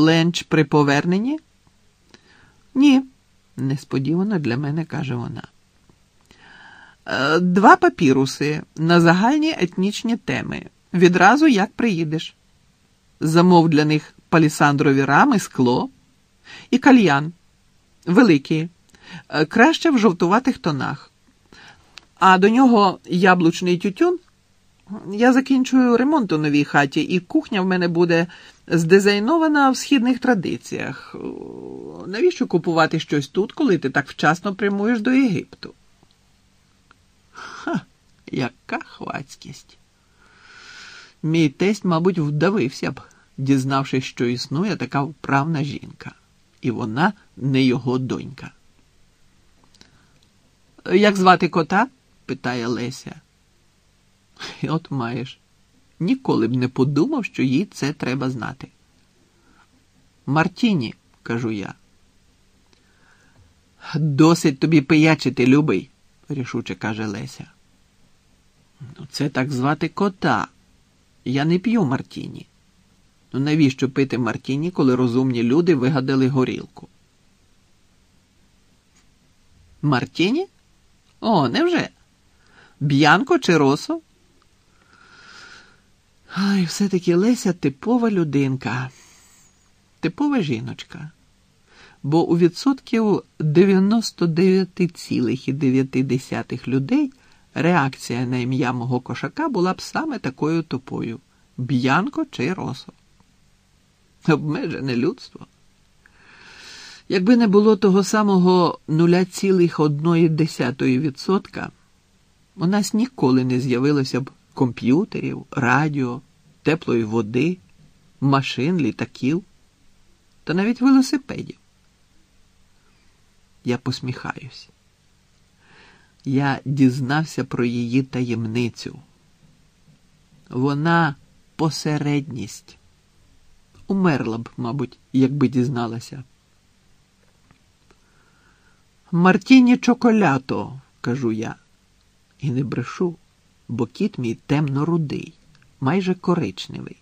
Ленч при поверненні? Ні, несподівано для мене каже вона. «Е, Два папіруси на загальні етнічні теми. Відразу як приїдеш. Замов для них палісандрові рами, скло і кальян. Великі, Е, краще в жовтуватих тонах. А до нього яблучний тютюн. Я закінчую ремонт у новій хаті, і кухня в мене буде здизайнована в східних традиціях. Навіщо купувати щось тут, коли ти так вчасно прямуєш до Єгипту? Ха, яка хвацькість. Мій тесть, мабуть, вдавився б, дізнавшись, що існує така вправна жінка, і вона не його донька. Як звати кота? питає Леся. І от маєш. Ніколи б не подумав, що їй це треба знати. Мартіні, кажу я. Досить тобі пиячити, любий, рішуче каже Леся. Ну, це так звати кота. Я не п'ю Мартіні. Ну навіщо пити Мартіні, коли розумні люди вигадали горілку? Мартіні? О, невже? Б'янко чи росо? Ай, все-таки Леся типова людинка, типова жіночка. Бо у відсотків 99,9 людей реакція на ім'я мого кошака була б саме такою тупою б'янко чи росо. Обмежене людство. Якби не було того самого 0,1%, у нас ніколи не з'явилося б комп'ютерів, радіо, теплої води, машин, літаків та навіть велосипедів. Я посміхаюсь. Я дізнався про її таємницю. Вона посередність. Умерла б, мабуть, якби дізналася. Мартіні чоколято, кажу я, і не брешу, бо кіт мій темно-рудий, майже коричневий.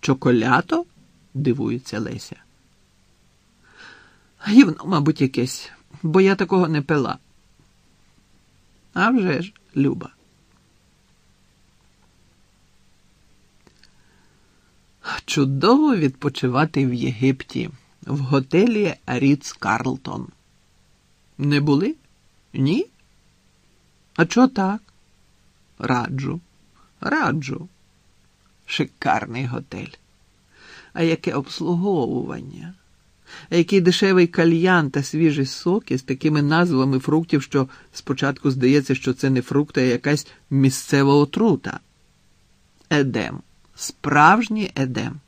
Чоколято? дивується Леся. Гівно, мабуть, якесь, бо я такого не пила. А вже ж, Люба. Чудово відпочивати в Єгипті, в готелі Ріц Карлтон. Не були? Ні? А чого так? Раджу, раджу. Шикарний готель. А яке обслуговування? А який дешевий кальян та свіжі соки з такими назвами фруктів, що спочатку здається, що це не фрукт, а якась місцева отрута. Едем. Справжній едем.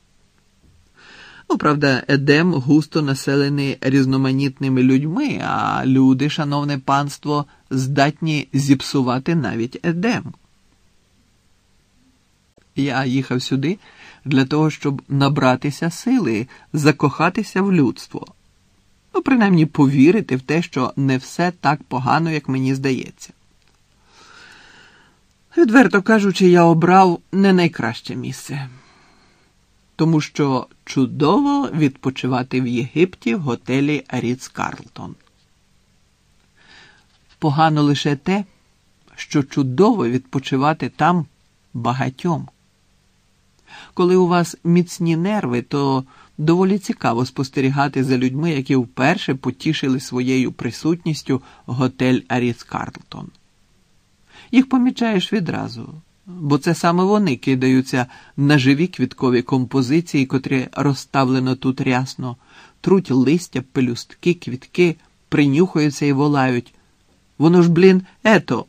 Ну, правда, едем густо населений різноманітними людьми, а люди, шановне панство, здатні зіпсувати навіть едем. Я їхав сюди для того, щоб набратися сили, закохатися в людство. Ну, принаймні повірити в те, що не все так погано, як мені здається. Відверто кажучи, я обрав не найкраще місце, тому що чудово відпочивати в Єгипті в готелі Ріц Карлтон. Погано лише те, що чудово відпочивати там багатьом. Коли у вас міцні нерви, то доволі цікаво спостерігати за людьми, які вперше потішили своєю присутністю готель Аріц Карлтон. Їх помічаєш відразу, бо це саме вони кидаються на живі квіткові композиції, котрі розставлено тут рясно, труть листя, пелюстки, квітки, принюхаються і волають. Воно ж, блін, ето,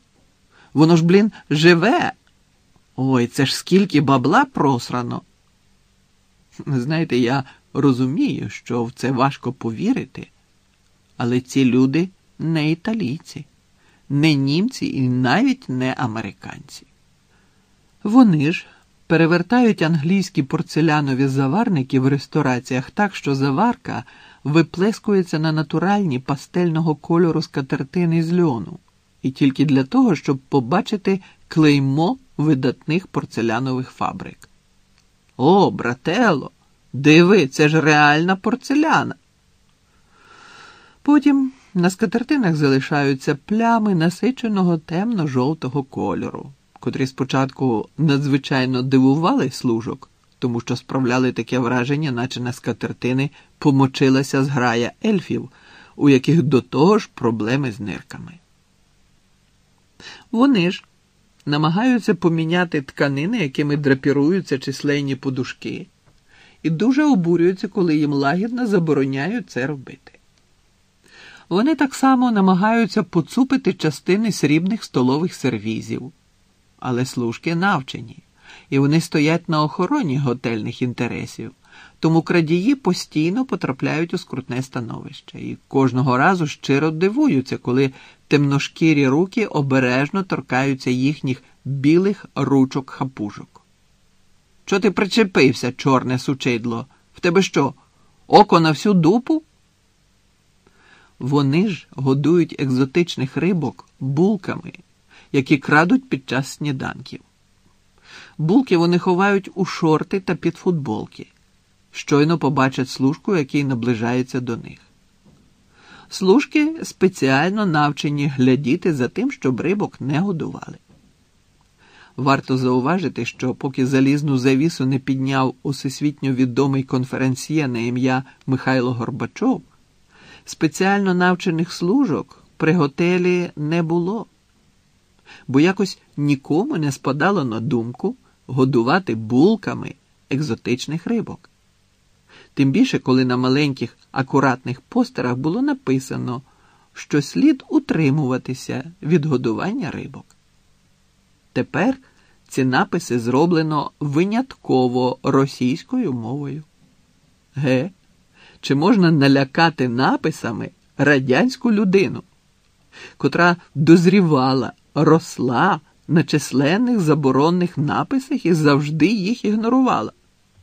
воно ж, блін, живе. Ой, це ж скільки бабла просрано. Знаєте, я розумію, що в це важко повірити, але ці люди не італійці, не німці і навіть не американці. Вони ж перевертають англійські порцелянові заварники в рестораціях так, що заварка виплескується на натуральні пастельного кольору скатертини з льону, і тільки для того, щоб побачити клеймо видатних порцелянових фабрик. О, брателло, Диви, це ж реальна порцеляна. Потім на скатертинах залишаються плями насиченого темно-жовтого кольору, котрі спочатку надзвичайно дивували служок, тому що справляли таке враження, наче на скатертини помочилася зграя ельфів, у яких до того ж проблеми з нирками. Вони ж намагаються поміняти тканини, якими драпіруються численні подушки, і дуже обурюються, коли їм лагідно забороняють це робити. Вони так само намагаються поцупити частини срібних столових сервізів, але служки навчені, і вони стоять на охороні готельних інтересів, тому крадії постійно потрапляють у скрутне становище і кожного разу щиро дивуються, коли темношкірі руки обережно торкаються їхніх білих ручок хапужок. Чого ти причепився, чорне сучидло? В тебе що? Око на всю дупу? Вони ж годують екзотичних рибок булками, які крадуть під час сніданків. Булки вони ховають у шорти та під футболки. Щойно побачать служку, який наближається до них. Служки спеціально навчені глядіти за тим, щоб рибок не годували. Варто зауважити, що поки залізну завісу не підняв усесвітньо відомий конференціє на ім'я Михайло Горбачов, спеціально навчених служок при готелі не було, бо якось нікому не спадало на думку годувати булками екзотичних рибок. Тим більше, коли на маленьких акуратних постерах було написано, що слід утримуватися від годування рибок. Тепер ці написи зроблено винятково російською мовою. Ге, чи можна налякати написами радянську людину, котра дозрівала, росла на численних заборонних написах і завжди їх ігнорувала?